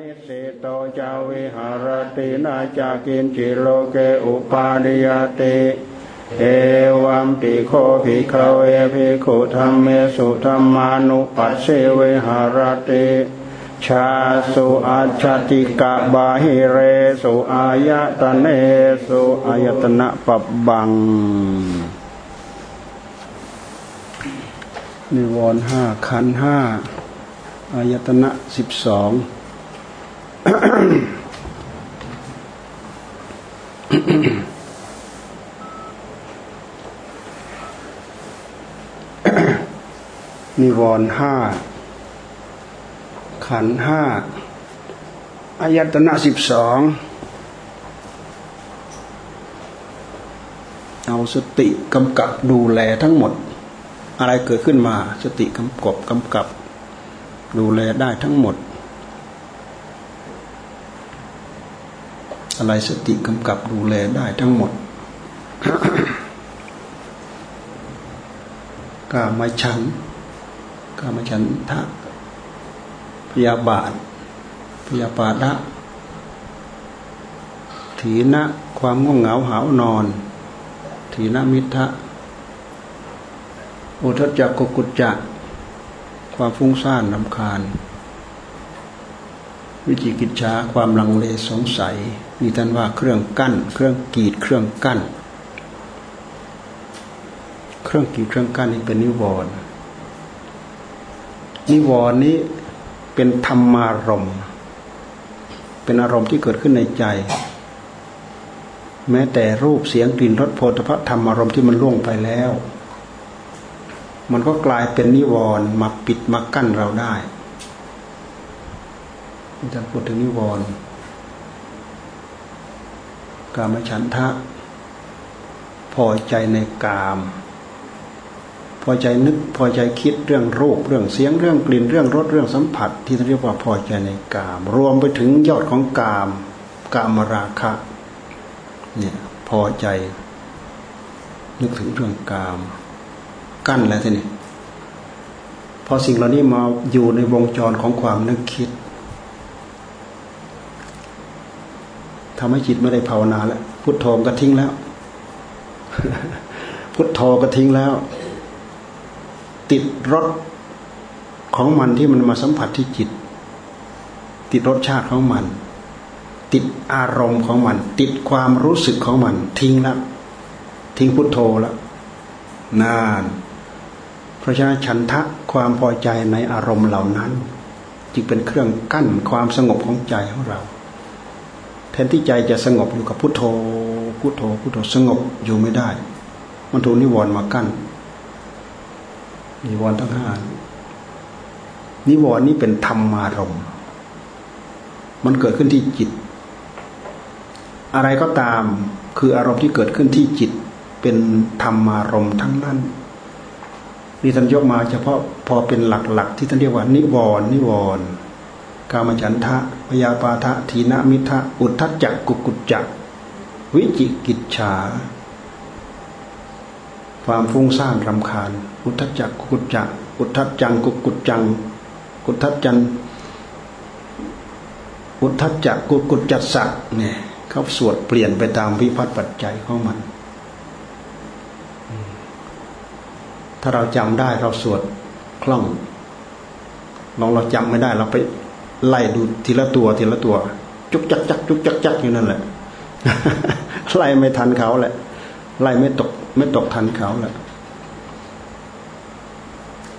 นิสิโตจาวิหารตินาจากินจิโลเกอุปาณิยติ เอวัมปิโคภิกขเวภิกขุธรรมเมสุธรรมานุปัสสิเวหารติชาสุอาชาติกะบาหิเรสุอายตเนสุอายตนะปับบัง นิวรณ์ห้าขันห้าอายตนะสิบสอง นิวรณ์ห้า ขันห้าอายตนะสิบสองเอาสติกำกับดูแลทั้งหมด อะไรเกิดขึ้นมา สติกำกับกำกับ ดูแลได้ทั้งหมด อะไรสติกำกับดูแลได้ทั้งหมดกามาฉันกามาฉันทะพยาบาท พยาบาทะถีนะความง่วงเหงาหาวนอน ถีนมิทะอุทจักกุกุจจะความฟุ้งซ่านลำคาญ วิจิกิจฉาความลังเลสงสัยนี่ท่านว่าเครื่องกั้น เครื่องกีดเครื่องกั้น เครื่องกีดเครื่องกั้นนี่เป็นนิวรณ์นิวรณ์นี้เป็นธรรมารมณ์เป็นอารมณ์ที่เกิดขึ้นในใจ แม้แต่รูปเสียงกลิ่นรสโผฏฐัพธรรมอารมณ์ที่มันล่วงไปแล้ว มันก็กลายเป็นนิวรณ์มาปิดมากั้นเราได้ จะพูดถึงนิวรณ์กามฉันทะ พอใจในกาม พอใจนึกพอใจคิดเรื่องรูปเรื่องเสียงเรื่องกลิ่นเรื่องรสเรื่องสัมผัส ที่เรียกว่าพอใจในกาม รวมไปถึงยอดของกามกามราคะเนี่ยพอใจ นึกถึงเรื่องกาม กั้นแล้วทีนี้พอสิ่งเหล่านี้มาอยู่ในวงจรของความนึกคิด ทำให้จิตไม่ได้ภาวนาแล้วพุทโธก็ทิ้งแล้ว พุทโธก็ทิ้งแล้ว ติดรสของมันที่มันมาสัมผัสที่จิต ติดรสชาติของมัน ติดอารมณ์ของมัน ติดความรู้สึกของมัน ทิ้งแล้วทิ้งพุทโธแล้วนาน เพราะฉะนั้นฉันทะความพอใจในอารมณ์เหล่านั้น จึงเป็นเครื่องกั้นความสงบของใจของเรา แทนที่ใจจะสงบอยู่กับพุทโธพุทโธพุทโธสงบอยู่ไม่ได้ มันถูกนิวรณ์มากั้นนิวรณ์ทั้งห้านิวรณ์นี้เป็นธรรมารมณ์มันเกิดขึ้นที่จิต อะไรก็ตามคืออารมณ์ที่เกิดขึ้นที่จิต เป็นธรรมารมณ์ทั้งนั้นนี่ท่านยกมาเฉพาะพอเป็นหลักๆที่ท่านเรียกว่านิวรณ์นิวรณ์ กามฉันทะพยาปาทะทีนมิทะอุทธัจจกุกุจจวิจิกิจฉา ความฟุ้งซ่านรำคาญ อุทธัจจกุกุจจอุทธัจจังกุกุจจังอุทธัจจันอุทธัจจกุกุจจัสสะเนี่ยเขาสวดเปลี่ยนไปตามวิพัฒน์ปัจจัยของมัน ถ้าเราจำได้เราสวดคล่องลองเราจำไม่ได้เราไป ไล่ดูทีละตัวทีละตัว จุกจักจักจุกจักจักอยู่นั่นแหละไล่ไม่ทันเขาแหละ ไล่ไม่ตก ไม่ตกทันเขาแหละ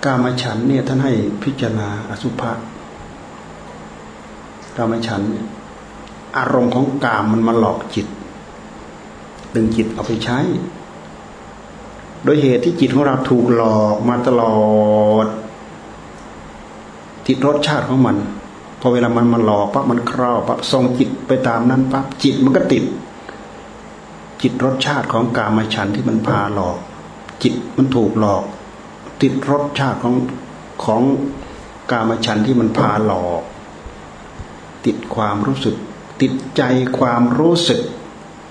กามฉันเนี่ยท่านให้พิจารณาอสุภะกามฉันเนี่ยอารมณ์ของกามมันมาหลอกจิต ดึงจิตเอาไปใช้ โดยเหตุที่จิตของเราถูกหลอกมาตลอด ติดรสชาติของมัน อเวลามันมาหลอกปั๊บมันคราวปั๊บส่งจิตไปตามนั้นปั๊บจิตมันก็ติด จิตรสชาติของกามฉันที่มันพาหลอก จิตมันถูกหลอก ติดรสชาติของของกามฉันที่มันพาหลอก ติดความรู้สึก ติดใจความรู้สึก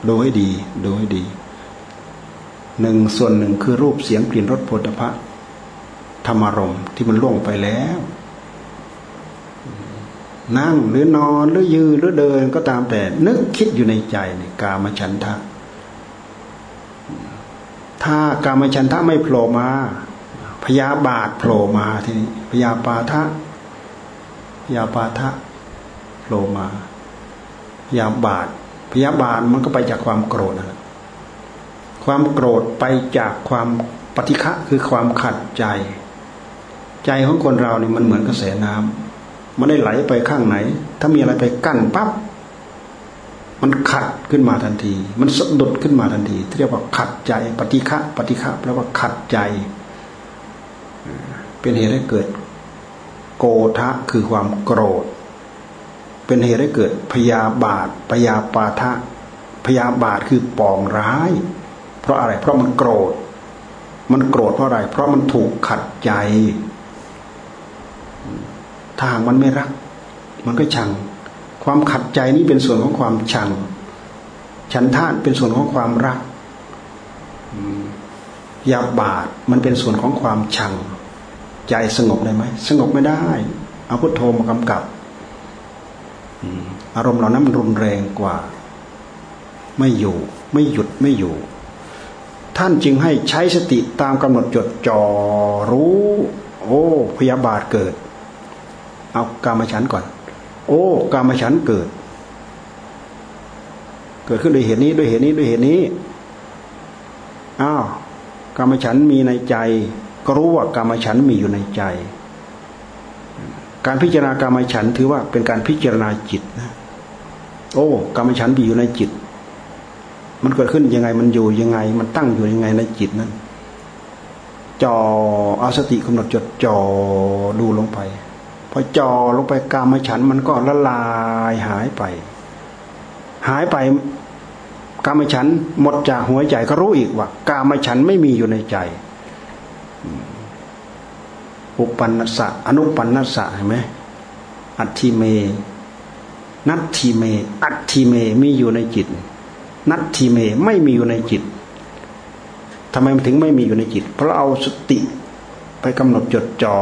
ดูให้ดีดูให้ดีหนึ่งส่วนหนึ่งคือรูปเสียงกลิ่นรสผลิภัณฑ์ธรรมารมที่มันล่วงไปแล้ว นั่งหรือนอนหรือยืนหรือเดินก็ตามแต่ นึกคิดอยู่ในใจเนี่ยกามฉันทะ ถ้ากามฉันทะไม่โผล่มาพยาบาทโผล่มาทีนี้พยาปาทะพยาปาทะโผล่มาพยาบาทพยาบาทมันก็ไปจากความโกรธนะความโกรธไปจากความปฏิฆะคือความขัดใจ ใจของคนเราเนี่ยมันเหมือนกระแสน้ำ มันได้ไหลไปข้างไหน ถ้ามีอะไรไปกั้นปั๊บมันขัดขึ้นมาทันที มันสะดุดขึ้นมาทันทีที่เรียกว่าขัดใจ ปฏิฆะปฏิฆะแปลว่าขัดใจ เป็นเหตุให้เกิด โกทะคือความโกรธ เป็นเหตุให้เกิดพยาบาทพยาปาทะพยาบาทคือปองร้าย เพราะอะไร เพราะมันโกรธ มันโกรธเพราะอะไร เพราะมันถูกขัดใจ ถ้าหากมันไม่รัก มันก็ชัง ความขัดใจนี้เป็นส่วนของความชัง ฉันทานเป็นส่วนของความรักยาบาดมันเป็นส่วนของความชัง ใจสงบได้ไหมสงบไม่ได้ เอาพุทโธมากำกับอารมณ์เหล่านั้นมันรุนแรงกว่า ไม่อยู่ ไม่หยุดไม่อยู่ ท่านจึงให้ใช้สติตามกำหนดจดจ่อรู้ โอ้ พยาบาทเกิด เอากามฉันก่อน โอ้กามฉันเกิด เกิดขึ้นด้วยเหตุนี้ด้วยเหตุนี้ด้วยเหตุนี้อ้าวกามฉันมีในใจ ก็รู้ว่ากามฉันมีอยู่ในใจ การพิจารณากามฉันถือว่าเป็นการพิจารณาจิตนะโอ้กามฉันมีอยู่ในจิต มันเกิดขึ้นยังไง มันอยู่ยังไง มันตั้งอยู่ยังไงในจิตนั้นจอเอาสติกำหนดจดจอดูลงไป พอจอลงไปกามฉันมันก็ละลายหายไป หายไปกามฉันหมดจากหัวใจก็รู้อีกว่ากามฉันไม่มีอยู่ในใจ อุปันนสะอนุปันนสะเห็นไหมอัตถิเม นัตถิเม อัตถิเมมีอยู่ในจิต นัตทีเมไม่มีอยู่ในจิตทำไมมันถึงไม่มีอยู่ในจิต เพราะเอาสติไปกำหนดจดจอ่อ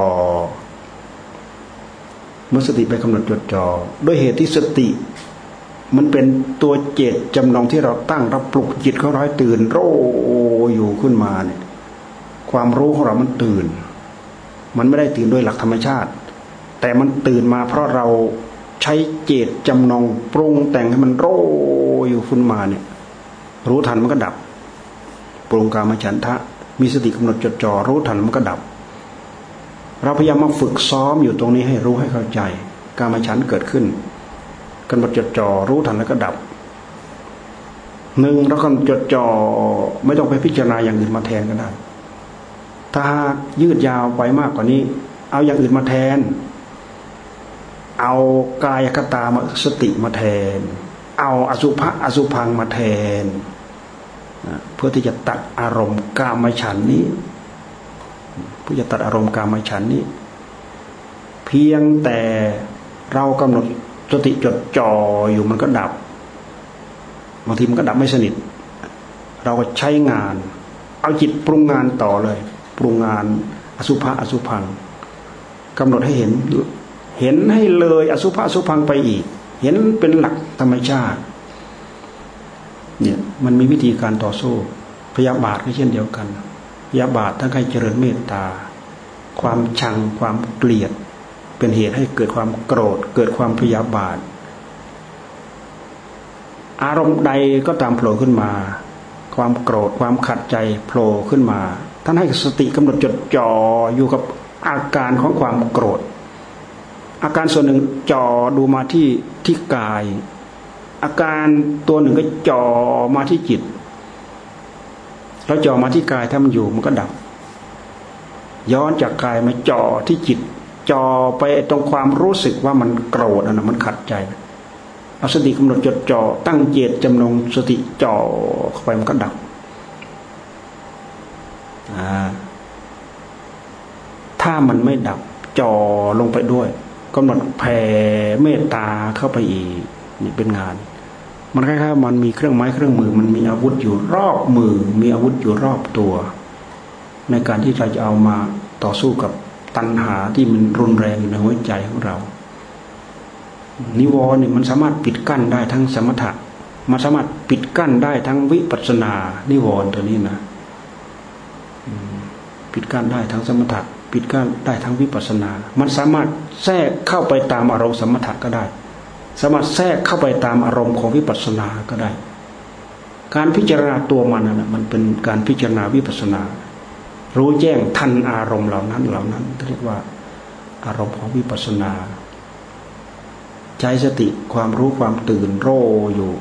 เมื่อสติไปกำหนดจดจอ่อด้วยเหตุที่สติ มันเป็นตัวเจตจำลองที่เราตั้งเราปลุกจิตเขาร้อยตื่นโรอยู่ขึ้นมาเนี่ย ความรู้ของเรามันตื่น มันไม่ได้ตื่นด้วยหลักธรรมชาติ แต่มันตื่นมาเพราะเราใช้เจตจำนองปรุงแต่งให้มันโรอยู่ขึ้นมาเนี่ย รู้ทันมันก็ดับ ปรุงกามฉันทะ มีสติกำหนดจดจ่อรู้ทันมันก็ดับ เราพยายามมาฝึกซ้อมอยู่ตรงนี้ให้รู้ให้เข้าใจ การมฉันเกิดขึ้นกำหนดจดจ่อรู้ทันแล้วก็ดับหนึ่งเรากำหนดจดจ่อไม่ต้องไปพิจารณาอย่างอื่นมาแทนก็ได้ถ้ายืดยาวไปมากกว่านี้ เอาอย่างอื่นมาแทน เอากายคตามาสติมาแทน เอาอสุภะอสุพังมาแทนเพื่อที่จะตัดอารมณ์กามฉันนี้ เพื่อจะตัดอารมณ์กามฉันนี้ เพียงแต่เรากำหนดสติจดจ่ออยู่มันก็ดับบางทีมันก็ดับไม่สนิท เราก็ใช้งาน เอาจิตปรุงงานต่อเลย ปรุงงานอสุภะอสุพังกำหนดให้เห็น เห็นให้เลยอสุภะอสุพังไปอีก เห็นเป็นหลักธรรมชาติ เนี่ยมันมีวิธีการต่อสู้พยาบาทก็เช่นเดียวกัน ยาบาทถ้าใครเจริญเมตตา ความชังความเกลียด เป็นเหตุให้เกิดความโกรธ เกิดความพยาบาท อารมณ์ใดก็ตามโผล่ขึ้นมา ความโกรธความขัดใจโผล่ขึ้นมา ท่านให้สติกำหนดจดจ่ออยู่กับอาการของความโกรธ อาการส่วนหนึ่งจ่อดูมาที่ที่กาย อาการตัวหนึ่งก็จ่อมาที่จิต แล้วจ่อมาที่กายถ้ามันอยู่มันก็ดับ ย้อนจากกายมาจ่อที่จิตจ่อไปตรงความรู้สึกว่ามันโกรธนะมันขัดใจเอาสติกำหนดจดจ่อตั้งเจตจำนงสติจ่อเข้าไปมันก็ดับถ้ามันไม่ดับจ่อลงไปด้วยกำหนดแผ่เมตตาเข้าไปอีกนี่เป็นงาน มันคล้ายๆมันมีเครื่องไม้เครื่องมือ มันมีอาวุธอยู่รอบมือ มีอาวุธอยู่รอบตัว ในการที่เราจะเอามาต่อสู้กับตัณหาที่มันรุนแรงอยู่ในหัวใจของเรา นิวรณ์นี่ยมันสามารถปิดกั้นได้ทั้งสมถะมันสามารถปิดกั้นได้ทั้งวิปัสสนา นิวรณ์ตัวนี้นะปิดกั้นได้ทั้งสมถะปิดกั้นได้ทั้งวิปัสสนา มันสามารถแทรกเข้าไปตามอารมณ์สมถะก็ได้ สามารถแทรกเข้าไปตามอารมณ์ของวิปัสสนาก็ได้ การพิจารณาตัวมันนะมันเป็นการพิจารณาวิปัสสนา รู้แจ้งทันอารมณ์เหล่านั้นเหล่านั้นเรียกว่าอารมณ์ของวิปัสสนา ใช้สติความรู้ความตื่นโรอยู่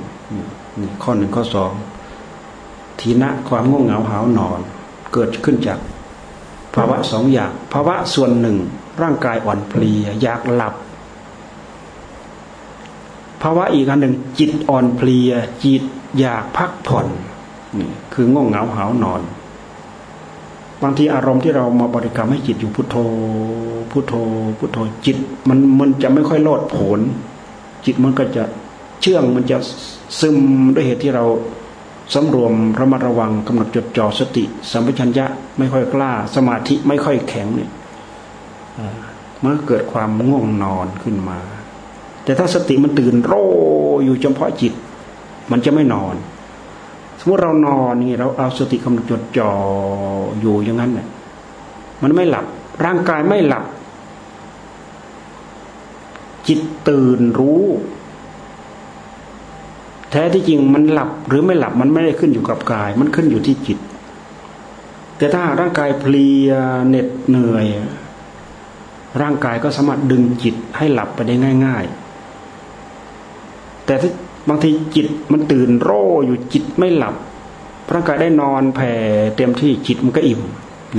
นี่ข้อหนึ่งข้อสองทีนะความง่วงเหงาหานอน เกิดขึ้นจากภาวะสองอย่าง ภาวะส่วนหนึ่ง ร่างกายอ่อนเพลียอยากหลับ ภาวะอีกอันหนึ่ง จิตอ่อนเพลีย จิตอยากพักผ่อนนี่คือง่วงเหงาหานอน บางทีอารมณ์ที่เรามาบริกรรมให้จิตอยู่พุทโธ พุทโธ พุทโธจิต มันมันจะไม่ค่อยโลดโผนจิตมันก็จะเชื่องมันจะซึมด้วยเหตุที่เราสำรวมระมัดระวังกำหนดจดจ่อสติ สัมปชัญญะไม่ค่อยกล้า สมาธิไม่ค่อยแข็งเนี่ยเมื่อเกิดความง่วงนอนขึ้นมา แต่ถ้าสติมันตื่นโรอยู่เฉพาะจิต มันจะไม่นอน สมมติเรานอนนี่เราเอาสติกำหนดจดจ่ออยู่อย่างนั้นเนี่ยมันไม่หลับ ร่างกายไม่หลับ จิตตื่นรู้ แท้ที่จริงมันหลับหรือไม่หลับมันไม่ได้ขึ้นอยู่กับกาย มันขึ้นอยู่ที่จิต แต่ถ้าร่างกายเพลียเหน็ดเหนื่อยร่างกายก็สามารถดึงจิตให้หลับไปได้ง่าย ๆ แต่ถ้าบางทีจิตมันตื่นโร่อยู่จิตไม่หลับร่างกายได้นอนแผ่เต็มที่จิตมันก็อิ่ม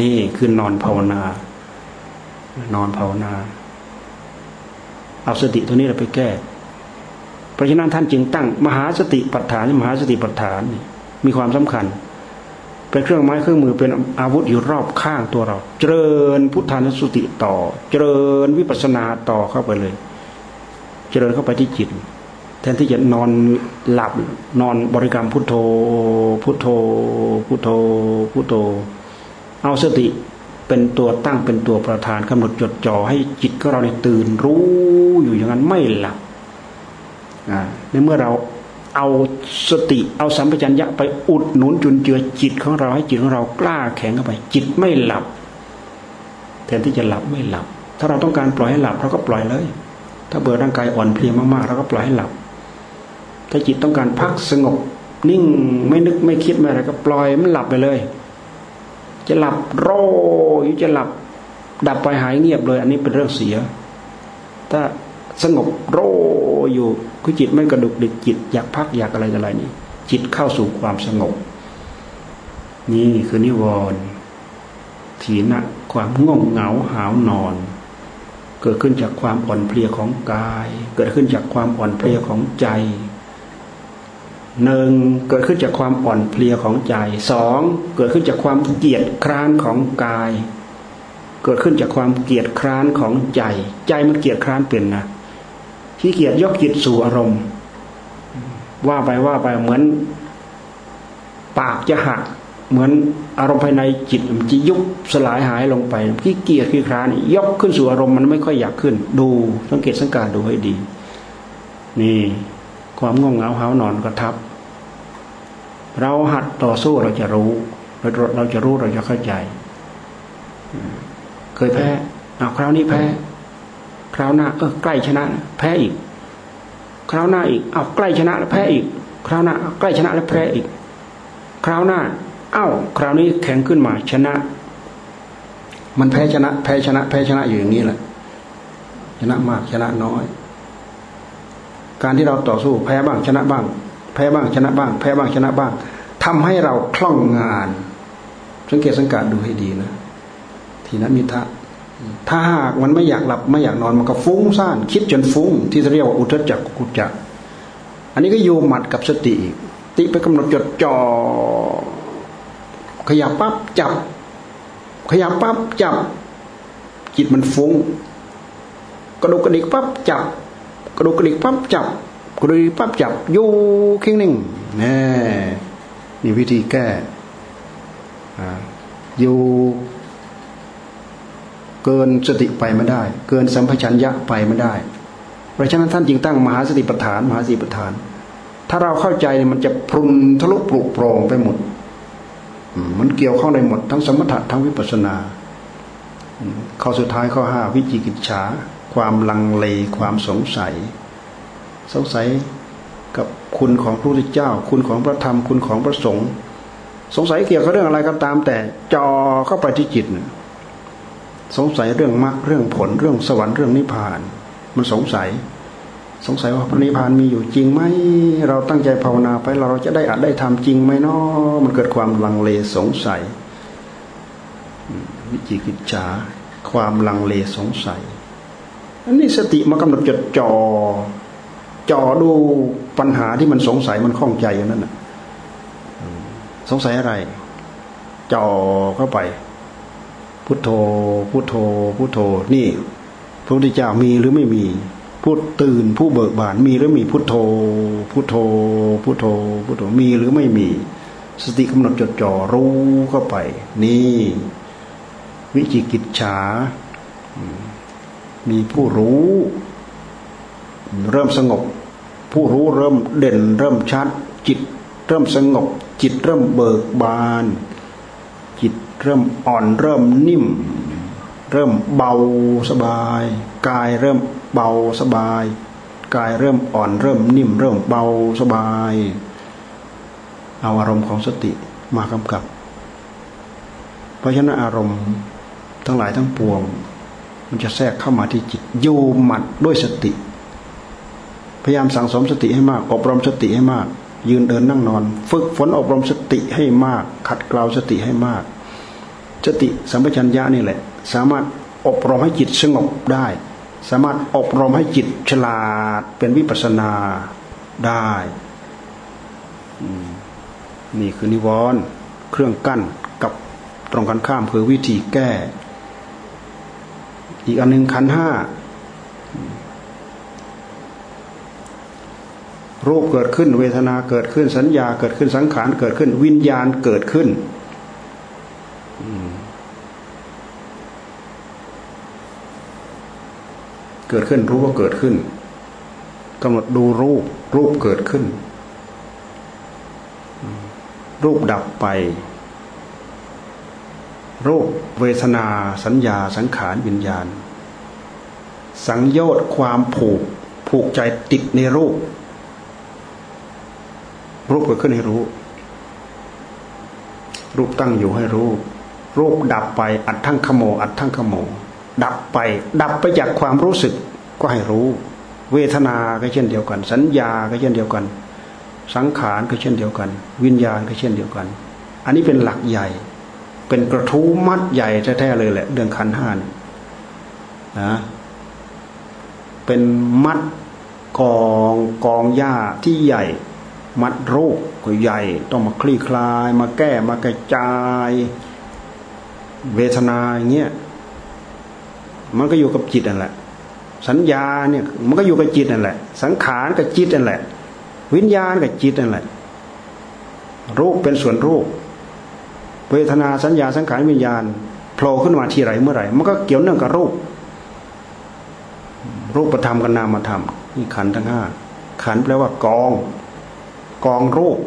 นี่คือนอนภาวนา นอนภาวนาเอาสติตัวนี้เราไปแก้ เพราะฉะนั้นท่านจึงตั้ง มหาสติปัฏฐานมหาสติปัฏฐานมีความสำคัญ เป็นเครื่องไม้เครื่องมือเป็นอาวุธอยู่รอบข้างตัวเรา เจริญพุทธานุสติต่อ เจริญวิปัสสนาต่อเข้าไปเลย เจริญเข้าไปที่จิต แทนที่จะนอนหลับนอนบริกรรมพุทโธ พุทโธ พุทโธ พุทโธ เอาสติเป็นตัวตั้งเป็นตัวประธานกำหนดจดจ่อให้จิตของเราเนี่ยตื่นรู้อยู่อย่างนั้นไม่หลับในเมื่อเราเอาสติเอาสัมปชัญญะไปอุดหนุนจุนเจือจิตของเราให้จิตของเรากล้าแข็งเข้าไป จิตไม่หลับ แทนที่จะหลับไม่หลับ ถ้าเราต้องการปล่อยให้หลับเราก็ปล่อยเลย ถ้าเบื่อร่างกายอ่อนเพลียมากๆเราก็ปล่อยให้หลับ ถ้าจิตต้องการพักสงบ นิ่งไม่นึกไม่คิดไม่อะไรก็ปล่อยมันหลับไปเลย จะหลับโรยจะหลับ ดับไปหายเงียบเลย อันนี้เป็นเรื่องเสีย ถ้าสงบโรอยู่คือจิตไม่กระดุกดิกจิตอยากพักอยากอะไรอะไรนี่จิตเข้าสู่ความสงบ นี่คือนิวรณ์ถีนะความง่วงเหงาหาวนอน เกิดขึ้นจากความอ่อนเพลียของกาย เกิดขึ้นจากความอ่อนเพลียของใจ หนึ่งเกิดขึ้นจากความอ่อนเพลียของใจสองเกิดขึ้นจากความเกียดคร้านของกาย เกิดขึ้นจากความเกียดคร้านของใจ ใจมันเกียดคร้านเป็นนะขี้เกียจยกจิตสู่อารมณ์ ว่าไปว่าไปเหมือน ปากจะหัก เหมือนอารมณ์ภายในจิตมันจะยุบสลายหายลงไปขี้เกียจขี้คร้านยกขึ้นสู่อารมณ์มันไม่ค่อยอยากขึ้น ดูสังเกตสังการดูให้ดี นี่ ความง่วงเหงาหานอนกระทับ เราหัดต่อสู้เราจะรู้ เราเราจะรู้เราจะเข้าใจ เคยแพ้เอาคราวนี้แพ้ คราวหน้าเออใกล้ชนะแพ้อีก คราวหน้าอีกเอาใกล้ชนะแล้วแพ้อีก คราวหน้าใกล้ชนะแล้วแพ้อีก คราวหน้า เอ้า คราวนี้แข็งขึ้นมาชนะ มันแพ้ชนะ แพ้ชนะ แพ้ชนะอยู่อย่างนี้แหละชนะมากชนะน้อย การที่เราต่อสู้แพ้บ้างชนะบ้าง แพ้บ้างชนะบ้าง แพ้บ้างชนะบ้างทำให้เราคล่องงาน สังเกตสังการดูให้ดีนะ ทีนั้นมิทะถ้าหากมันไม่อยากหลับไม่อยากนอนมันก็ฟุ้งซ่านคิดจนฟุ้ง ที่เรียกว่าอุทจักกุจจะอันนี้ก็โยมัดกับสติติไปกำหนดจดจ่อขยับปั๊บจับ ขยับปั๊บจับ จิตมันฟุ้ง กระดูกกระดิกปั๊บจับ กระดูกกระดิกปั๊บจับกระดูกปั๊บจับอยู่คิงนิ่งนี่นี่วิธีแก้อยู่เกินสติไปไม่ได้ เกินสัมผชัญญะไปไม่ได้ เพราะฉะนั้นท่านจึงตั้งมหาสติปัฏฐาน มหาสติปัฏฐาน ถ้าเราเข้าใจเนี่ยมันจะพรุนทะลุปลุกโปร่งไปหมดมันเกี่ยวข้องในหมดทั้งสมถะทั้งวิปัสสนา ข้อสุดท้ายข้อห้าวิจิกิจฉา ความลังเลความสงสัย สงสัยกับคุณของพระพุทธเจ้า คุณของพระธรรมคุณของพระสงฆ์สงสัยเกี่ยวกับเรื่องอะไรก็ตาม แต่จอเข้าไปที่จิตสงสัยเรื่องมรรคเรื่องผลเรื่องสวรรค์เรื่องนิพพาน มันสงสัย สงสัยว่าพระนิพพานมีอยู่จริงไหมเราตั้งใจภาวนาไปเราจะได้อาจได้ทำจริงไหมเนาะมันเกิดความลังเลสงสัย วิจิกิจฉาความลังเลสงสัย อันนี้สติมากำหนดจดจ่อจ่อดูปัญหาที่มันสงสัยมันข้องใจอย่างนั้นน่ะสงสัยอะไรจ่อเข้าไป พุทโธ พุทโธ พุทโธ นี่ พระพุทธเจ้ามีหรือไม่มีพูดตื่นผู้เบิกบานมีหรือมีพุทโธ พุทโธ พุทโธ พุทโธมีหรือไม่มี สติกำหนดจดจ่อรู้เข้าไป นี่ วิจิกิจฉา มีผู้รู้ เริ่มสงบ ผู้รู้เริ่มเด่น เริ่มชัด จิต เริ่มสงบ จิตเริ่มเบิกบาน จิตเริ่มอ่อนเริ่มนิ่ม เริ่มเบาสบาย กายเริ่มเบาสบาย กายเริ่มอ่อนเริ่มนิ่ม เริ่มเบาสบายเอาอารมณ์ของสติมากำกับ เพราะฉะนั้นอารมณ์ทั้งหลายทั้งปวง มันจะแทรกเข้ามาที่จิตโยหมัดด้วยสติ พยายามสั่งสมสติให้มาก อบรมสติให้มาก ยืนเดินนั่งนอน ฝึกฝนอบรมสติให้มาก ขัดเกลาสติให้มาก สติสัมปชัญญะนี่แหละ สามารถอบรมให้จิตสงบได้ สามารถอบรมให้จิตฉลาดเป็นวิปัสนาได้นี่คือนิวรณ์เครื่องกั้นกับตรงกันข้ามคือวิธีแก้ อีกอันหนึ่งขันห้ารูปเกิดขึ้น เวทนาเกิดขึ้นสัญญาเกิดขึ้นสังขารเกิดขึ้น วิญญาณเกิดขึ้นเกิดขึ้นรู้ว่าเกิดขึ้นกำหนดดูรูปรูปเกิดขึ้น รูปดับไป รูปเวทนา สัญญาสังขารวิญญาณ สังโยชน์ความผูก ผูกใจติดในรูป รูปเกิดขึ้นให้รู้ รูปตั้งอยู่ให้รู้ รูปดับไปอัดทั้งขโม อัดทั้งขโม ดับไป ดับไปจากความรู้สึกก็ให้รู้ เวทนาก็เช่นเดียวกัน สัญญาก็เช่นเดียวกัน สังขารก็เช่นเดียวกัน วิญญาณก็เช่นเดียวกัน อันนี้เป็นหลักใหญ่ เป็นกระทู้มัดใหญ่แท้ๆเลยแหละ เรื่องขันห้านนะเป็นมัดกองกองหญ้าที่ใหญ่ มัดโรคก็ใหญ่ ต้องมาคลี่คลาย มาแก้มากระจาย เวทนาอย่างเงี้ยมันก็อยู่กับจิตนั่นแหละ สัญญาเนี่ยมันก็อยู่กับจิตนั่นแหละ สังขารกับจิตนั่นแหละ วิญญาณกับจิตนั่นแหละรูปเป็นส่วนรูป เวทนาสัญญาสังขารวิญญาณโผล่ขึ้นมาทีไรเมื่อไหร่ มันก็เกี่ยวเนื่องกับรูป รูปประธรรมกับนามธรรมนี่ขันทั้งห้าขันแปลว่ากอง กองรูป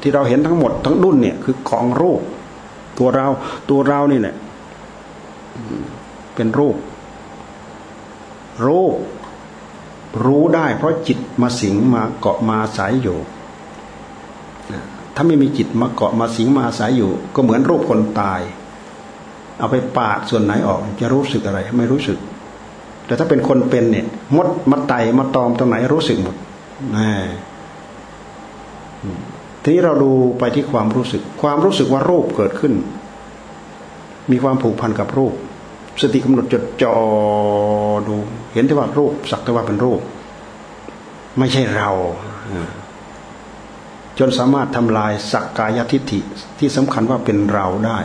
ที่เราเห็นทั้งหมดทั้งดุนเนี่ย คือกองรูป ตัวเราตัวเรานี่แหละเป็นรูป รูป รู้ได้เพราะจิตมาสิงมาเกาะมาสายอยู่ ถ้าไม่มีจิตมาเกาะมาสิงมาอาศัยอยู่ ก็เหมือนรูปคนตาย เอาไปปาดส่วนไหนออก จะรู้สึกอะไร ไม่รู้สึก แต่ถ้าเป็นคนเป็นเนี่ย มดมาไตมาตอมตรงไหนรู้สึกหมดน่ทีนี้เราดูไปที่ความรู้สึก ความรู้สึกว่ารูปเกิดขึ้น มีความผูกพันกับรูป สติกำหนดจดจ่อดู เห็นแต่ว่ารูปสักแต่ว่าเป็นรูป ไม่ใช่เรา นสามารถทำลายสักกายทิฏฐิที่สำคัญว่าเป็นเราได้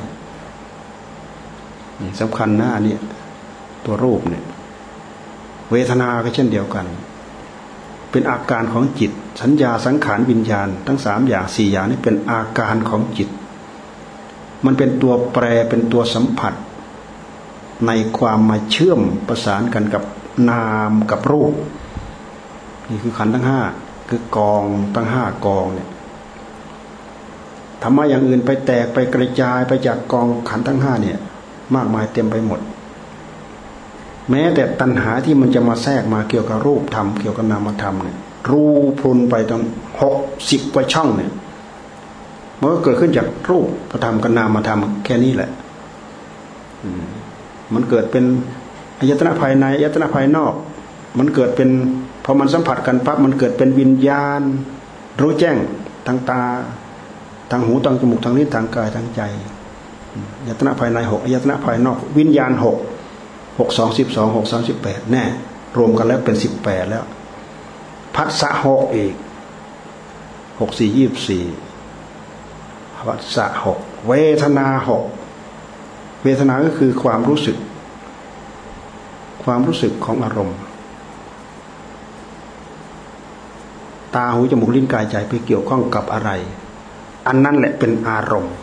นี่สำคัญนะอันนี้ตัวรูปเนี่ย เวทนาก็เช่นเดียวกัน เป็นอาการของจิต สัญญาสังขารวิญญาณ ทั้งสามอย่างสี่อย่างนี้เป็นอาการของจิต มันเป็นตัวแปรเป็นตัวสัมผัส ในความมาเชื่อมประสานกันกับนามกับรูป นี่คือขันทั้งห้าคือกองตั้งห้ากองเนี่ย ธรรมะอย่างอื่นไปแตกไปกระจายไปจากกองขันทั้งห้าเนี่ย มากมายเต็มไปหมด แม้แต่ตัณหาที่มันจะมาแทรกมาเกี่ยวกับรูปธรรมเกี่ยวกับนามธรรมเนี่ยรูพุนไปตั้งหกสิบกว่าช่องเนี่ยมันก็เกิดขึ้นจากรูปธรรมกับนามธรรมแค่นี้แหละมันเกิดเป็นอายตนะภายในอายตนะภายนอก มันเกิดเป็นพอมันสัมผัสกันปั๊บมันเกิดเป็นวิญญาณ รู้แจ้งทางตา ทางหูทางจมูกทางลิ้นทางกายทางใจอายตนะภายในหกอายตนะภายนอก วิญญาณหกหกสองสิบสองหกสามสิบแปดแน่ รวมกันแล้วเป็นสิบแปดแล้ว พัสสะหกอีกหกสี่ยี่สี่พัสสะหกเวทนาหกเวทนาก็คือความรู้สึก ความรู้สึกของอารมณ์ ตาหูจมูกลิ้นกายใจไปเกี่ยวข้องกับอะไร อันนั้นแหละเป็นอารมณ์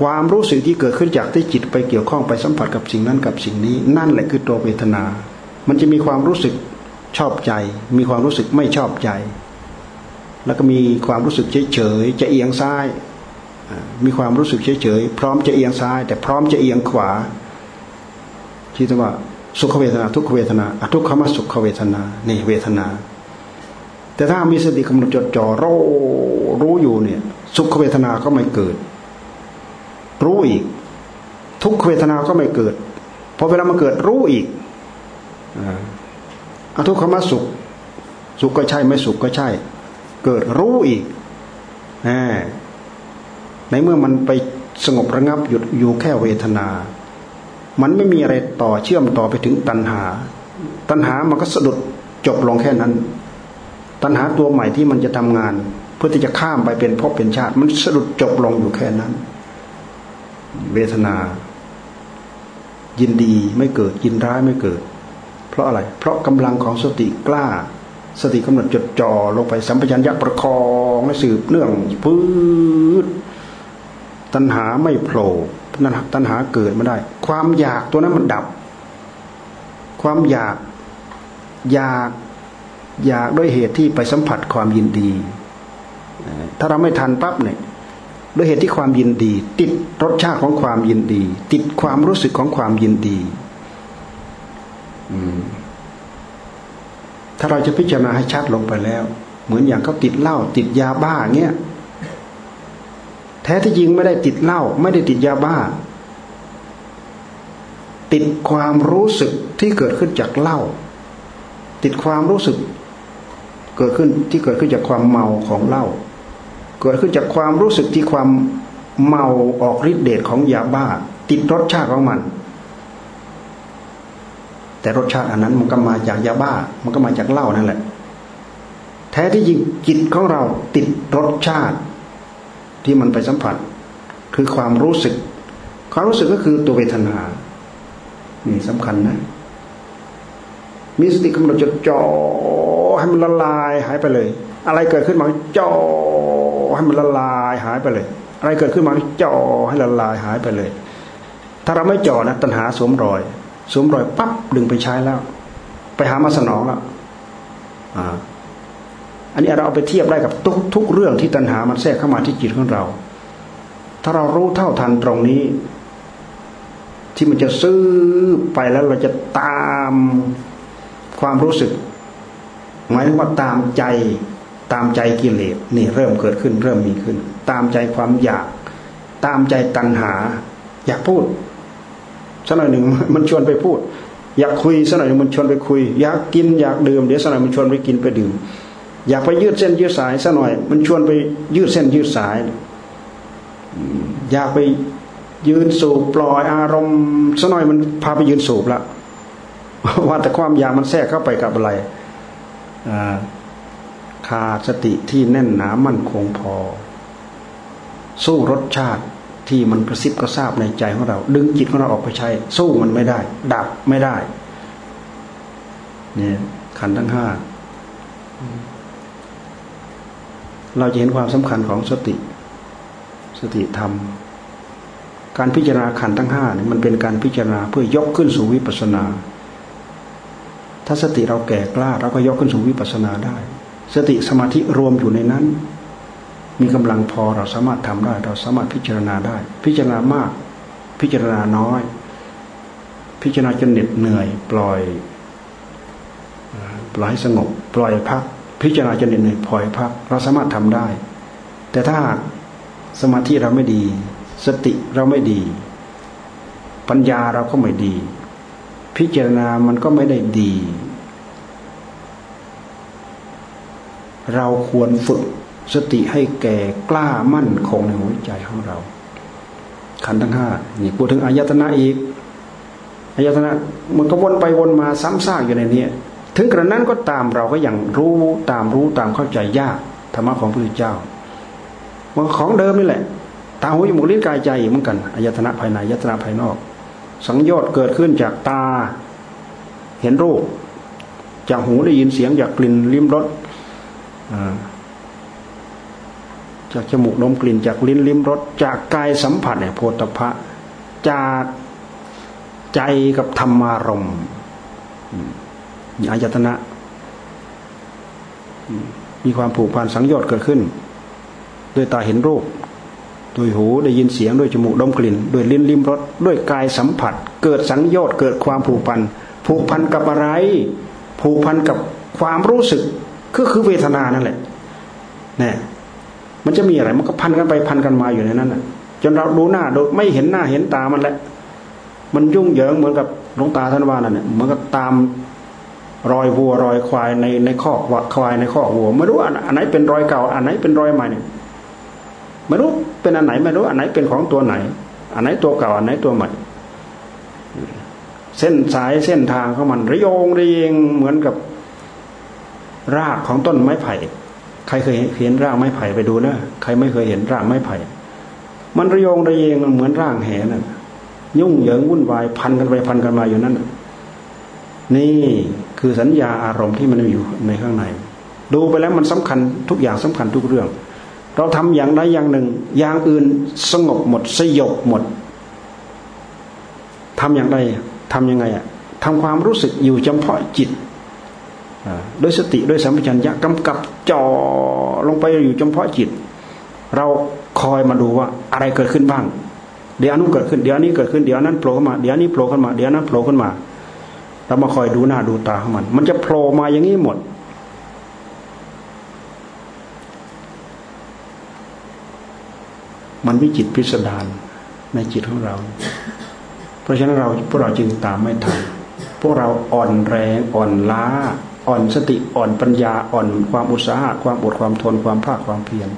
ความรู้สึกที่เกิดขึ้นจากที่จิตไปเกี่ยวข้องไปสัมผัสกับสิ่งนั้นกับสิ่งนี้ นั่นแหละคือตัวเวทนา มันจะมีความรู้สึกชอบใจ มีความรู้สึกไม่ชอบใจ แล้วก็มีความรู้สึกเฉยเฉยจะเอียงซ้าย มีความรู้สึกเฉยๆพร้อมจะเอียงซ้าย แต่พร้อมจะเอียงขวาที่ว่าสุขเวทนา ทุกขเวทนาอทุกขมสุขเวทนา นี่เวทนา แต่ถ้ามีสติกำหนดจดจ่อรู้รู้อยู่เนี่ย สุขเวทนาก็ไม่เกิด รู้อีก ทุกเวทนาก็ไม่เกิดพอเวลามันเกิดรู้อีกอทุกขมสุข สุขก็ใช่ไม่สุขก็ใช่ เกิดรู้อีกในเมื่อมันไปสงบระงับหยุดอยู่แค่เวทนา มันไม่มีอะไรต่อเชื่อมต่อไปถึงตัณหา ตัณหามันก็สะดุดจบลงแค่นั้น ตัณหาตัวใหม่ที่มันจะทำงาน เพื่อที่จะข้ามไปเป็นภพเป็นชาติ มันสะดุดจบลงอยู่แค่นั้น เวทนา ยินดีไม่เกิด ยินร้ายไม่เกิด เพราะอะไร เพราะกำลังของสติกล้า สติกำหนดจดจ่อลงไปสัมปชัญญะประคองและสืบเนื่องพื้นตัณหาไม่โผล่ตัณหาเกิดไม่ได้ ความอยากตัวนั้นมันดับ ความอยากอยาก อยากด้วยเหตุที่ไปสัมผัสความยินดี ถ้าเราไม่ทันปั๊บเนี่ยด้วยเหตุที่ความยินดี ติดรสชาติของความยินดี ติดความรู้สึกของความยินดีถ้าเราจะพิจารณาให้ชัดลงไปแล้ว เหมือนอย่างเขาติดเหล้าติดยาบ้าเงี้ยแท้ที่จริงไม่ได้ติดเหล้าไม่ได้ติดยาบ้า ติดความรู้สึกที่เกิดขึ้นจากเหล้าติดความรู้สึก เกิดขึ้นที่เกิดขึ้นจากความเมาของเหล้าเกิดขึ้นจากความรู้สึกที่ความเมาออกฤทธิ์เดชของยาบ้า ติดรสชาติของมัน แต่รสชาติอันนั้นมันก็มาจากยาบ้า มันก็มาจากเหล้านั่นแหละ แท้ที่จริงจิตของเราติดรสชาติ ที่มันไปสัมผัส คือความรู้สึก ความรู้สึกก็คือตัวเวทนานี่สำคัญนะ มีสติกำหนดจดจ่อให้มันละลายหายไปเลย อะไรเกิดขึ้นมาจ่อให้มันละลายหายไปเลย อะไรเกิดขึ้นมาจ่อให้ละลายหายไปเลย ถ้าเราไม่จ่อนะตัณหาสวมรอยสวมรอยปั๊บดึงไปใช้แล้ว ไปหามาสนองแล้วอ่าอันนี้เราเอาไปเทียบได้กับทุกทุกเรื่องที่ตัณหามันแทรกเข้ามาที่จิตของเรา ถ้าเรารู้เท่าทันตรงนี้ ที่มันจะซื้อไปแล้วเราจะตาม ความรู้สึก หมายถึงว่าตามใจตามใจกิเลสนี่เริ่มเกิดขึ้นเริ่มมีขึ้น ตามใจความอยาก ตามใจตัณหา อยากพูดสักหน่อยหนึ่งมันชวนไปพูด อยากคุยสักหน่อยหนึ่งมันชวนไปคุย อยากกินอยากดื่มเดี๋ยวสักหน่อยมันชวนไปกินไปดื่ม อยากไปยืดเส้นยืดสายซะหน่อย มันชวนไปยืดเส้นยืดสาย อยากไปยืนสูบปล่อยอารมณ์ซะหน่อยมันพาไปยืนสูบละ ว่าแต่ความอยากมันแทรกเข้าไปกับอะไรขาดสติที่แน่นหนามั่นคงพอ สู้รสชาติที่มันกระซิบกระซาบในใจของเรา ดึงจิตของเราออกไปใช้ สู้มันไม่ได้ ดับไม่ได้ เนี่ย ขันทั้งห้าเราจะเห็นความสำคัญของสติ สติธรรม การพิจารณาขันทั้งห้าเนี่ยมันเป็นการพิจารณาเพื่อยกขึ้นสู่วิปัสสนา ถ้าสติเราแก่กล้าเราก็ยกขึ้นสู่วิปัสสนาได้ สติสมาธิรวมอยู่ในนั้น มีกำลังพอเราสามารถทำได้ เราสามารถพิจารณาได้ พิจารณามาก พิจารณาน้อย พิจารณาจนเหน็ดเหนื่อย ปล่อยปล่อยสงบ ปล่อยพัก พิจารณาจนเหน็ดเหนื่อยปล่อยพัก เราสามารถทำได้ แต่ถ้าสมาธิเราไม่ดี สติเราไม่ดี ปัญญาเราก็ไม่ดี พิจารณามันก็ไม่ได้ดี เราควรฝึกสติให้แก่กล้ามั่นคงในหัวใจของเรา ขันทั้งห้านี่พูดถึงอายตนะอีกอายตนะมันก็วนไปวนมาซ้ำซากอยู่ในนี้ถึงกระนั้นก็ตามเราก็ยังรู้ตามรู้ตามเข้าใจยากธรรมะของพระพุทธเจ้ามันของเดิมนี่แหละตาหูจมูกลิ้นกายใจเหมือนกันอายตนะภายในอายตนะภายนอก สังโยชน์เกิดขึ้นจากตา เห็นรูป จากหูได้ยินเสียงจากกลิ่นลิ้มรส จากจมูกดมกลิ่นจากลิ้นลิ้มรสจากกายสัมผัสเนี่ยโพธพะ จากใจกับธรรมารมอายตนะ มีความผูกพันสังโยชน์เกิดขึ้น ด้วยตาเห็นรูปด้วยหูได้ยินเสียงด้วยจมูกดมกลิ่น ด้วยลิ้นลิ้มรสด้วยกายสัมผัส เกิดสังโยชน์เกิดความผูกพันผูกพันกับอะไร ผูกพันกับความรู้สึก ก็คือเวทนานั่นแหละนี่มันจะมีอะไร มันก็พันกันไปพันกันมาอยู่ในนั้นน่ะ จนเราดูหน้าดูไม่เห็นหน้าเห็นตามันแหละ มันยุ่งเหยิงเหมือนกับหลวงตาท่านว่านั่นเนี่ยมันก็ตามรอยวัวรอยควายในในข้อควายในข้อวัวไม่รู้อันไหนเป็นรอยเก่า อันไหนเป็นรอยใหม่เนี่ยไม่รู้เป็นอันไหนไม่รู้อันไหนเป็นของตัวไหน อันไหนตัวเก่า อันไหนตัวใหม่ เส้นสายเส้นทางของมันระยงระเยงเหมือนกับ รากของต้นไม้ไผ่ ใครเคยเห็นรากไม้ไผ่ไปดูนะใครไม่เคยเห็นรากไม้ไผ่ มันระยงระเยงเหมือนร่างแหนั่นยุ่งเหยิงวุ่นวายพันกันไปพันกันมาอยู่นั่นนี่คือสัญญาอารมณ์ที่มันอยู่ในข้างใน ดูไปแล้วมันสำคัญทุกอย่างสำคัญทุกเรื่อง เราทำอย่างใดอย่างหนึ่ง อย่างอื่นสงบหมดสยบหมดทำอย่างไรทำยังไงอะทำความรู้สึกอยู่เฉพาะจิต ด้วยสติด้วยสัมปชัญญะกำกับจ่อลงไปอยู่เฉพาะจิต เราคอยมาดูว่าอะไรเกิดขึ้นบ้าง เดี๋ยวนู้นเกิดขึ้นเดี๋ยวนี้เกิดขึ้นเดี๋ยวนั้นโผล่ขึ้นมาเดี๋ยวนี้โผล่ขึ้นมาเดี๋ยวนั้นโผล่ขึ้นมาเรามาคอยดูหน้าดูตาของมัน มันจะโผล่มาอย่างนี้หมด มันวิจิตพิสดารในจิตของเรา เพราะฉะนั้นเราพวกเราจึงตามไม่ทันพวกเราอ่อนแรงอ่อนล้า อ่อนสติอ่อนปัญญาอ่อนความอุตสาหะความอดความทนความภาคความเพียร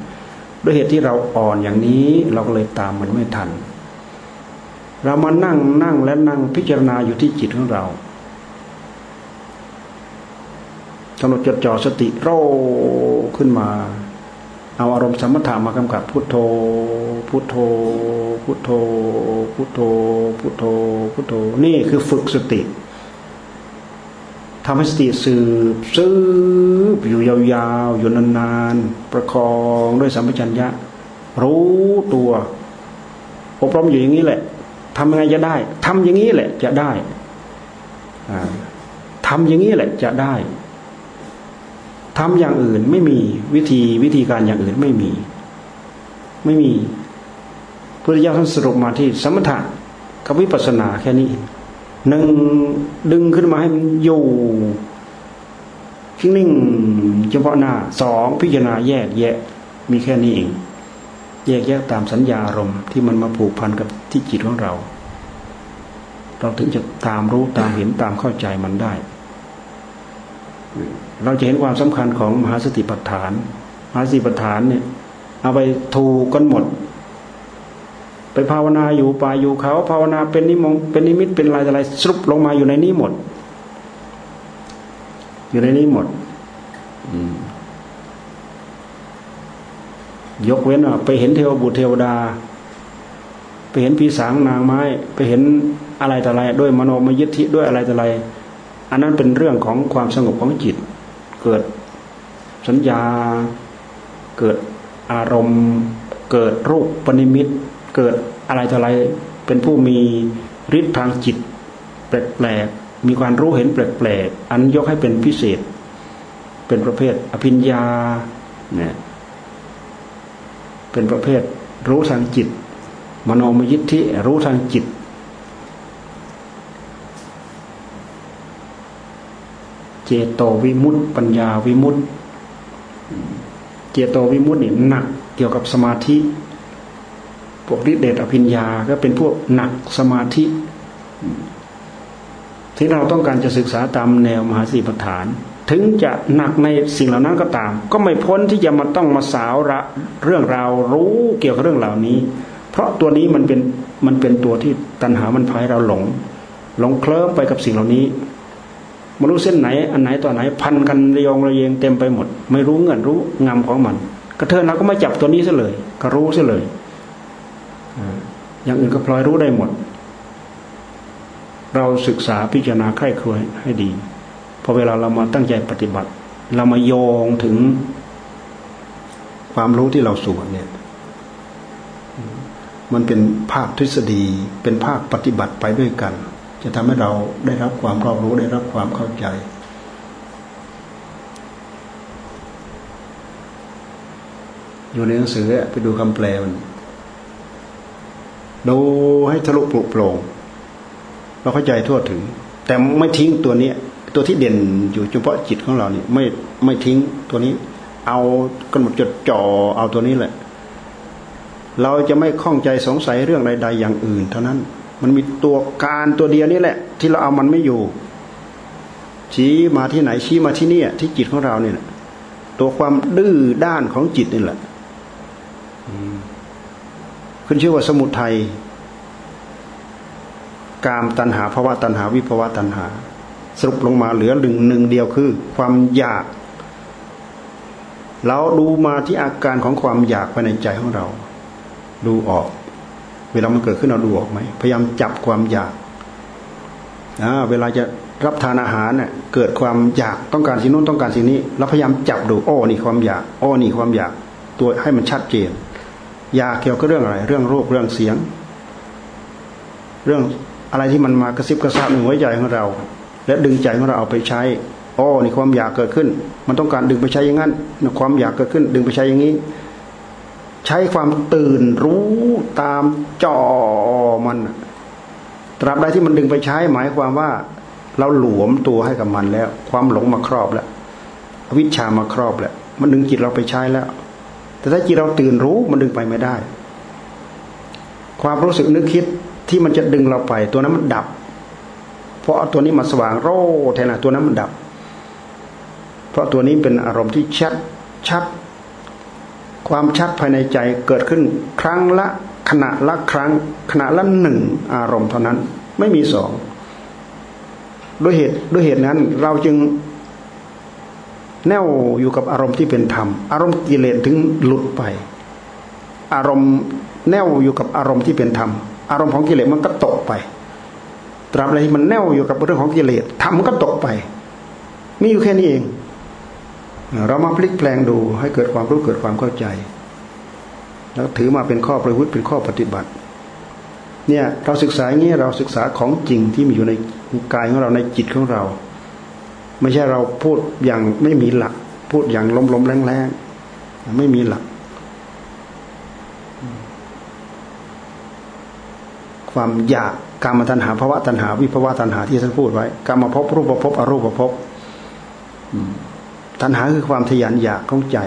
ด้วยเหตุที่เราอ่อนอย่างนี้เราก็เลยตามมันไม่ทัน เรามานั่งนั่งและนั่งพิจารณาอยู่ที่จิตของเรากำหนดจดจ่อสติโรขึ้นมา เอาอารมณ์สมถะมากำกับพุทโธ พุทโธ พุทโธ พุทโธ พุทโธ พุทโธ นี่คือฝึกสติ ทำให้สติสืบสืบอยู่ยาวๆอยู่นานๆประคองด้วยสัมปชัญญะ รู้ตัวอบรมอยู่อย่างนี้แหละทำยังไงจะได้ทำอย่างนี้แหละจะได้ทำอย่างนี้แหละจะได้ทำอย่างอื่นไม่มีวิธีวิธีการอย่างอื่นไม่มี ไม่มีพุทธิยถาท่านสรุปมาที่สมถะกับวิปัสสนาแค่นี้ หนึ่งดึงขึ้นมาให้มันอยู่นิ่งเฉพาะหน้าสองพิจารณาแยกแยะ มีแค่นี้เองแยกแยะตามสัญญาอารมณ์ที่มันมาผูกพันกับที่จิตของเรา เราถึงจะตามรู้ตามเห็นตามเข้าใจมันได้ เราจะเห็นความสำคัญของมหาสติปัฏฐาน มหาสติปัฏฐานเนี่ย เอาไปถูกกันหมด ไปภาวนาอยู่ป่าอยู่เขา ภาวนาเป็นนิมงเป็นนิมิตเป็นอะไรอะไรสรุปลงมาอยู่ในนี้หมด อยู่ในนี้หมดยกเว้นว่าไปเห็นเทวบุตรเทวดา ไปเห็นพีสางนางไม้ ไปเห็นอะไรแต่อะไรด้วยมโนมยิทธิด้วยอะไรแต่อะไร อันนั้นเป็นเรื่องของความสงบของจิต เกิดสัญญา เกิดอารมณ์ เกิดรูปปณิมิต เกิดอะไรต่ออะไรเป็นผู้มีฤทธิ์ทางจิตแปลกๆมีความรู้เห็นแปลกๆอันยกให้เป็นพิเศษ เป็นประเภทอภิญญาเนี่ยเป็นประเภทรู้ทางจิต มโนมยิทธิรู้ทางจิต เจโตวิมุตต์ปัญญาวิมุตต์เจโตวิมุตต์นี่หนักเกี่ยวกับสมาธิ พวกฤทธิเดชอภิญญาก็เป็นพวกหนักสมาธิ ที่เราต้องการจะศึกษาตามแนวมหาสีปฐาน ถึงจะหนักในสิ่งเหล่านั้นก็ตาม ก็ไม่พ้นที่จะมาต้องมาสาวระเรื่องราวรู้เกี่ยวกับเรื่องเหล่านี้ เพราะตัวนี้มันเป็นมันเป็นตัวที่ตัณหามันพายเราหลง หลงเคลิ้มไปกับสิ่งเหล่านี้มรู้เส้นไหนอันไหนตัวไหนพันกันระยองระเยงเต็มไปหมด ไม่รู้เงื่อนรู้งำของมัน กระเทินเราก็ไม่จับตัวนี้ซะเลย ก็รู้ซะเลย อย่างอื่นก็พลอยรู้ได้หมด เราศึกษาพิจารณาใคร่ครวญให้ดีพอเวลาเรามาตั้งใจปฏิบัติ เรามาโยงถึง ความรู้ที่เราสวดเนี่ย มันเป็นภาคทฤษฎี เป็นภาคปฏิบัติไปด้วยกัน จะทำให้เราได้รับความรอบรู้ได้รับความเข้าใจอยู่ในหนังสือไปดูคำแปลมัน ดูให้ทะลุปลุกโปร่งเราเข้าใจทั่วถึง แต่ไม่ทิ้งตัวนี้ตัวที่เด่นอยู่เฉพาะจิตของเราเนี่ยไม่ไม่ทิ้งตัวนี้ เอากำหนดจดจ่อเอาตัวนี้แหละ เราจะไม่ข้องใจสงสัยเรื่องใดๆอย่างอื่น เท่านั้น มันมีตัวการตัวเดียวนี่แหละ ที่เราเอามันไม่อยู่ ชี้มาที่ไหนชี้มาที่นี่ที่จิตของเราเนี่ยตัวความดื้อด้านของจิตนี่แหละ ขึ้นชื่อว่าสมุทัยกามตัณหาภาวะตัณหาวิภาวะตัณหา สรุปลงมาเหลือหนึ่งหนึ่งเดียวคือ ความอยาก เราดูมาที่อาการของความอยากภายในใจของเรา ดูออก เวลามันเกิดขึ้นเราดูออกไหมพยายามจับความอยากเวลาจะรับทานอาหารเนี่ยเกิดความอยากต้องการสิ่งนู้นต้องการสิ่งนี้เราพยายามจับดูอ้อนี่ความอยากอ้อนี่ความอยาก ตัวให้มันชัดเจน อยากเกี่ยวกับเรื่องอะไร เรื่องรูปเรื่องเสียง เรื่องอะไรที่มันมากระซิบกระซาบในหัวใจของเรา และดึงใจของเราเอาไปใช้อ๋อนี่ความอยากเกิดขึ้น มันต้องการดึงไปใช้อย่างนั้นความอยากเกิดขึ้น ดึงไปใช้อย่างนี้ ใช้ความตื่นรู้ตามจ่อมันตราบใดที่มันดึงไปใช้หมายความว่า เราหลวมตัวให้กับมันแล้ว ความหลงมาครอบแล้ววิชามาครอบแล้วมันดึงจิตเราไปใช้แล้ว แต่ถ้าจิตเราตื่นรู้มันดึงไปไม่ได้ ความรู้สึกนึกคิดที่มันจะดึงเราไป ตัวนั้นมันดับ เพราะตัวนี้มันสว่างโร่แทนตัวนั้นมันดับ เพราะตัวนี้เป็นอารมณ์ที่ชัดชัดความชัดภายในใจเกิดขึ้นครั้งละขณะละครั้ง ขณะละหนึ่งอารมณ์เท่านั้น ไม่มีสองด้วยเหตุด้วยเหตุนั้นเราจึง แน่วอยู่กับอารมณ์ที่เป็นธรรม อารมณ์กิเลสถึงหลุดไป อารมณ์แน่วอยู่กับอารมณ์ที่เป็นธรรม อารมณ์ของกิเลสมันก็ตกไป ตราบใดที่มันแน่วอยู่กับเรื่องของกิเลสธรรมมันก็ตกไป มีอยู่แค่นี้เอง เรามาพลิกแปลงดูให้เกิดความรู้เกิดความเข้าใจ แล้วถือมาเป็นข้อประพฤติเป็นข้อปฏิบัติ เนี่ยเราศึกษาอย่างนี้เราศึกษาของจริงที่มีอยู่ในกายของเราในจิตของเรา ไม่ใช่เราพูดอย่างไม่มีหลัก พูดอย่างล้มๆแรงๆไม่มีหลัก ความอยากกรรมตัณหาภาวะตัณหา วิภาวะตัณหาที่ท่านพูดไว้กรรมภพรูปภพอรูปภพตัณหาคือความทยานอยากของใจ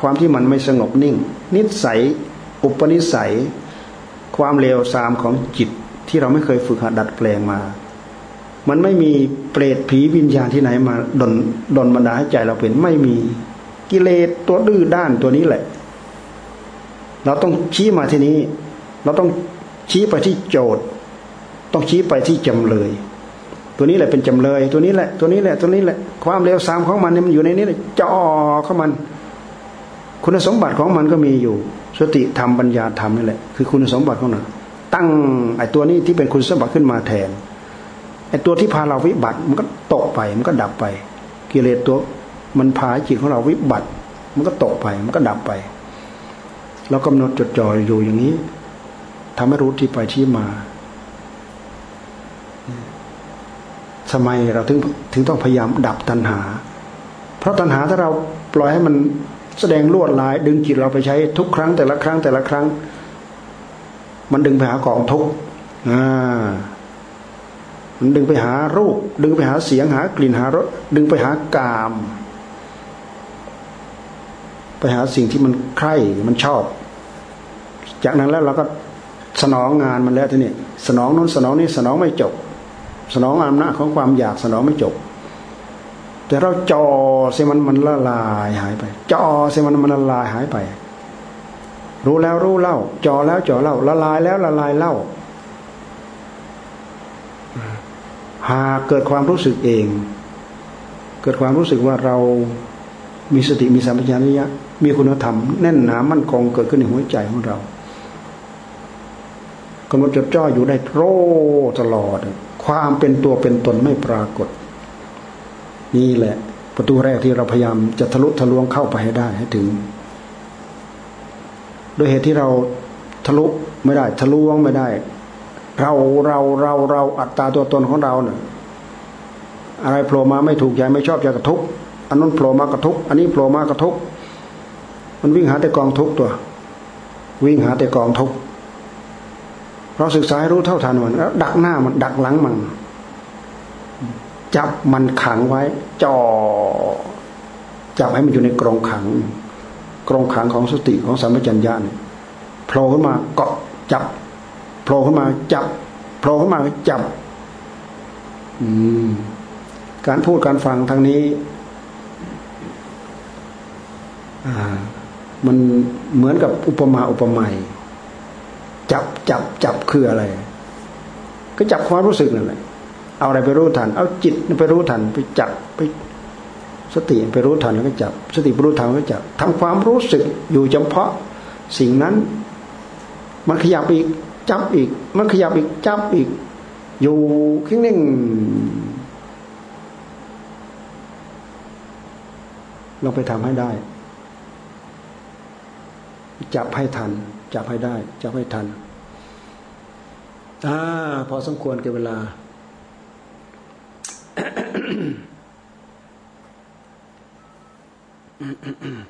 ความที่มันไม่สงบนิ่ง นิสัย อุปนิสัย ความเลวทรามของจิตที่เราไม่เคยฝึกหัดดัดแปลงมา มันไม่มีเปรตผีวิญญาณที่ไหนมาดนดนบรรดาให้ใจเราเป็นไม่มีกิเลสตัวดื้อด้านตัวนี้แหละ เราต้องชี้มาที่นี้ เราต้องชี้ไปที่โจทย์ ต้องชี้ไปที่จำเลย ตัวนี้แหละเป็นจำเลย ตัวนี้แหละ ตัวนี้แหละตัวนี้แหละ ความเลวทรามของมันเนี่ยมันอยู่ในนี้เลยจ่อเข้ามัน คุณสมบัติของมันก็มีอยู่ สติธรรมปัญญาธรรมนี่แหละคือคุณสมบัติของมันตั้งไอ้ตัวนี้ที่เป็นคุณสมบัติขึ้นมาแทน อ้ตัวที่พาเราวิบัติมันก็ตกไป มันก็ดับไป กิเลสตัวมันพาจิตของเราวิบัติ มันก็ตกไป มันก็ดับไปเรากำหนดจดจ่ออยู่อย่างนี้ทำให้รู้ที่ไปที่มาทำไมเราถึงถึงต้องพยายามดับตัณหา เพราะตัณหาถ้าเราปล่อยให้มันแสดงลวดลาย ดึงจิตเราไปใช้ทุกครั้งแต่ละครั้งแต่ละครั้ง มันดึงไปหากองทุกอ่า มันดึงไปหารูป ดึงไปหาเสียงหากลิ่นหารสดึงไปหากาม ไปหาสิ่งที่มันใคร่มันชอบ จากนั้นแล้วเราก็สนองงานมันแล้วทีนี้สนองนู้นสนองนี้สนองไม่จบ สนองอำนาจของความอยากสนองไม่จบ แต่เราจอเสมันมันละลายหายไปจอเสมันมันละลายหายไป รู้แล้วรู้เล่าจอแล้วจอเล่าละลายแล้วละลายเล่า หากเกิดความรู้สึกเอง เกิดความรู้สึกว่าเรามีสติมีสัมปชัญญะมีคุณธรรมแน่นหนามั่นคงเกิดขึ้นในหัวใจของเรากำหนดจดจ่ออยู่ได้โรตลอด ความเป็นตัวเป็นตนไม่ปรากฏ นี่แหละ ประตูแรกที่เราพยายามจะทะลุทะลวงเข้าไปให้ได้ให้ถึง โดยเหตุที่เราทะลุไม่ได้ ทะลวงไม่ได้ เราเราเราเราอัตตาตัวตนของเราเนี่ยอะไรโผล่มาไม่ถูกใจไม่ชอบใจกระทุกอันนั้นโผล่มากระทุกอันนี้โผล่มากระทุกมันวิ่งหาแต่กองทุกตัว วิ่งหาแต่กองทุกเราศึกษาให้รู้เท่าทันมันแล้วดักหน้ามันดักหลังมันจับมันขังไว้จ่อจับให้มันอยู่ในกรงขัง กรงขังของสติของสัมปชัญญะโผล่ขึ้นมาเกาะจับ โผล่ขึ้นมาจับโผล่ขึ้นมาจับ อืม การพูดการฟังทางนี้ อ่า มันเหมือนกับอุปมาอุปไมยจับจับจับคืออะไร ก็จับความรู้สึกนั่นแหละเอาอะไรไปรู้ทัน เอาจิตไปรู้ทัน ไปจับไปสติไปรู้ทันแล้วก็จับ สติไปรู้ทันแล้วก็จับทำความรู้สึกอยู่เฉพาะสิ่งนั้น มันขยับอีก จับอีก มันขยับอีกจับอีก อยู่คิงนิ่งลองไปทำให้ได้ จับให้ทัน จับให้ได้ จับให้ทันอ่าพอสมควรกับเวลาอืม